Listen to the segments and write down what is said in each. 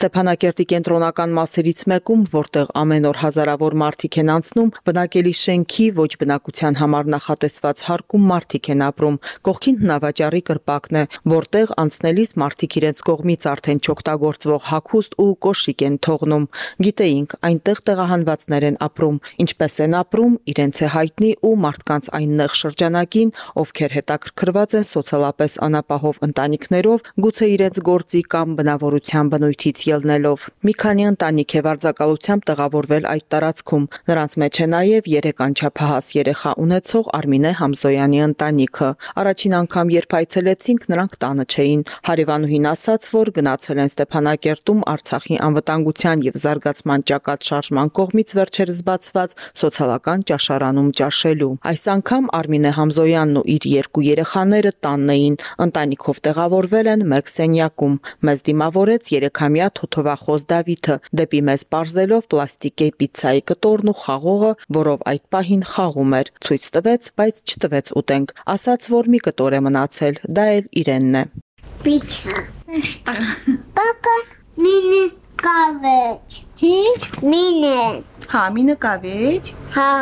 Ստեփանակերտի կենտրոնական մասերից մեկում, որտեղ ամեն օր հազարավոր մարդիկ են անցնում, բնակելի շենքի ոչ բնակության համար նախատեսված հարկում մարդիկ են ապրում։ Կողքին հնավաճառի կրպակն է, որտեղ անցնելիս մարդիկ իրենց կողմից արդեն չօգտագործվող հագուստ ու կոշիկ են թողնում։ Գիտեինք, այնտեղ տեղահանվածներ են ապրում, ինչպես են ապրում, իրենց է հայտնի ու մարդկանց այն նեղ շրջանակին, ովքեր հետաքրքրված են սոցիալապես անապահով ընտանիքներով, գուցե իրենց գործի կամ բնավորության բնույթից ելնելով։ Մի քանի ընտանիք է վարձակալությամբ տեղավորվել այդ տարածքում։ Նրանց մեջ է նաև 3 անչափահաս երեխա ունեցող Արմինե Համզոյանի ընտանիքը։ Առաջին անգամ երբ այցելեցինք, նրանք տանը չէին։ Հարևանուհին ասաց, որ գնացել են Ստեփանակերտում Արցախի անվտանգության եւ զարգացման ճակատ շարժման կողմից վերջերս բացված սոցիալական ճաշարանում ճաշելու։ Այս անգամ Արմինե Համզոյանն ու իր երկու երեխաները տանն էին։ Ընտանիքով տեղավորվել են մեկ սենյակում։ Մեզ դիմավորեց 3-ամյա թոթովախոս Դավիթը, դեպի մեզ parzելով պլաստիկե պիցցայի կտորն ու խաղողը, որով այդ պահին խաղում էր, ցույց տվեց, բայց չտվեց ուտենք։ Ասաց, որ մի կտոր է մնացել, դա էլ իրենն է։ Պիչա։ Էստա։ Կակա մինի կավեջ։ Ինչ։ Մինե։ Հա, մինը կավեջ։ Հա։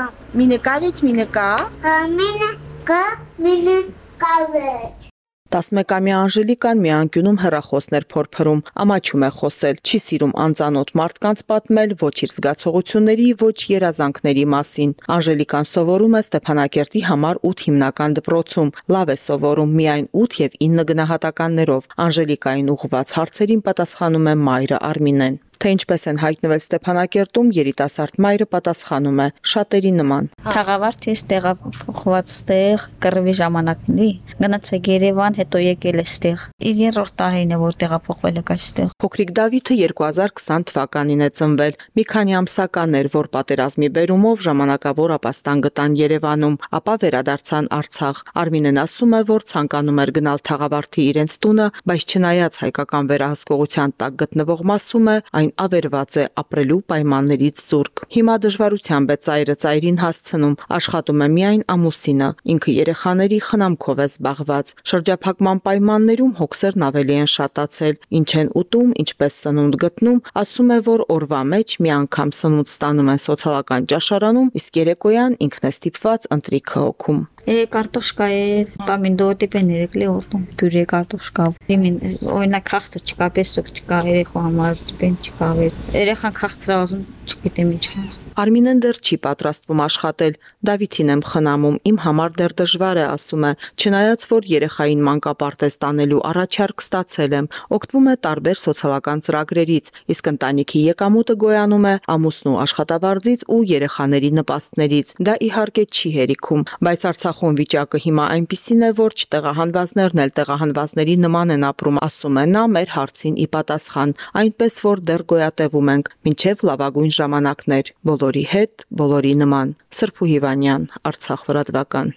Մինը կավեջ, մինը կա։ Հա մինը կա մինի կավեջ։ 11-ամյա Անժելիկան մի անկյունում հեռախոսներ փորփրում, ամաչում է խոսել, չի սիրում անծանոթ մարդկանց պատմել ոչ իր զգացողությունների, ոչ երազանքների մասին։ Անժելիկան սովորում է Ստեփանակերտի համար 8 հիմնական դպրոցում, լավ է սովորում միայն 8 եւ 9 գնահատականներով։ Անժելիկային ուղղված հարցերին պատասխանում է մայրը Արմինեն թե ինչպես են հայտնվել Ստեփանակերտում, երիտասարդ մայրը պատասխանում է. շատերի նման։ Թաղավարտից տեղափոխված ստեղ կռվի ժամանակների գնացեք Երևան, հետո եկել է ստեղ։ Իր երրորդ տարին է որ տեղափոխվել եք այստեղ։ Փոքրիկ Դավիթը 2020 թվականին է ծնվել։ Մի քանի ամսական էր, որ պատերազմի բերումով ժամանակավոր ապաստան գտան Երևանում, ապա վերադարձան Արցախ։ Արմինեն ասում է, որ ցանկանում էր գնալ Թաղավարտի իրենց տունը, բայց չնայած հայկական վերահսկողության տակ գտնվող մասում է, այն այն ավերված է ապրելու պայմաններից զուրկ։ Հիմա դժվարությամբ է ծայրը ծայրին հասցնում, աշխատում է միայն ամուսինը, ինքը երեխաների խնամքով է զբաղված։ Շրջափակման պայմաններում հոգսերն ավելի են շատացել, ինչ են ուտում, ինչպես սնունդ գտնում, ասում է, որ օրվա մեջ մի անգամ սնունդ ստանում են սոցիալական ճաշարանում, իսկ երեկոյան ինքն է ստիպված ընտրիքը հոգում։ Է կարտոշկա է, պամինդո տիպեն երեկլի ուտում, պյուրե կարտոշկա։ Դիմին օրինակ խախտը չկա, պեսոկ չկա, երեխու համար տիպեն չկա։ Երեխան խախտրա ուզում չգիտեմ ինչ։ Արմինեն դեռ չի պատրաստվում աշխատել։ Դավիթին եմ խնամում, իմ համար դեռ դժվար է, ասում է։ Չնայած որ երեխային մանկապարտեզ տանելու առաջարկ ստացել եմ, օգտվում է տարբեր սոցիալական ծրագրերից, իսկ ընտանիքի եկամուտը գոյանում է ամուսնու աշխատավարձից ու երեխաների նպաստներից։ Դա իհարկե չի հերիքում, բայց Արցախում վիճակը հիմա այնպիսին է, որ չտեղահանվածներն էլ տեղահանվածների նման են ապրում, ասում է նա մեր հարցին ի պատասխան, այնպես որ դեռ գոյատևում ենք, ինչև լավագույն ժամանակներ։ Բոլոր բոլորի հետ, բոլորի նման։ Սրփու Հիվանյան, Արցախ լրատվական։